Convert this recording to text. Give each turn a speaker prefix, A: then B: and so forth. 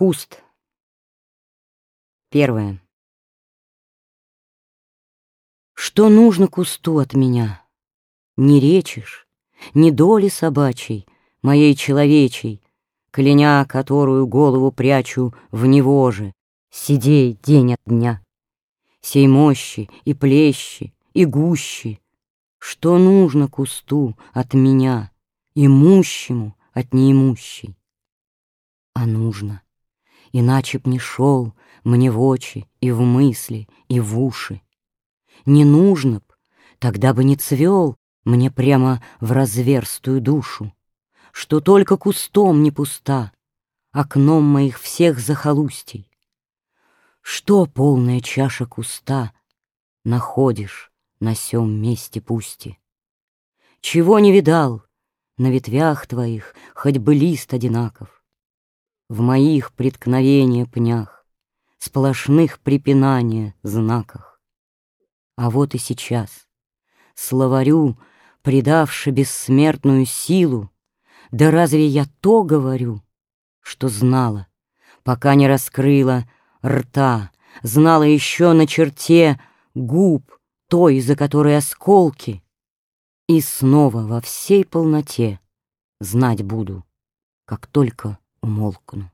A: Куст. Первое. Что нужно кусту от меня? Не речишь, не доли собачьей, Моей человечей, Кляня которую голову прячу в него же, Сидей день от дня. Сей мощи и плещи, и гущи, Что нужно кусту от меня, Имущему от неимущей? А нужно Иначе б не шел мне в очи и в мысли, и в уши. Не нужно б, тогда бы не цвел мне прямо в разверстую душу, Что только кустом не пуста, окном моих всех захолустий. Что полная чаша куста находишь на сём месте пусти? Чего не видал на ветвях твоих, хоть бы лист одинаков? В моих преткновения пнях, Сплошных препинания знаках. А вот и сейчас, словарю, Предавши бессмертную силу, Да разве я то говорю, Что знала, пока не раскрыла рта, Знала еще на черте губ Той, за которой осколки, И снова во всей полноте Знать буду, как только умолкну.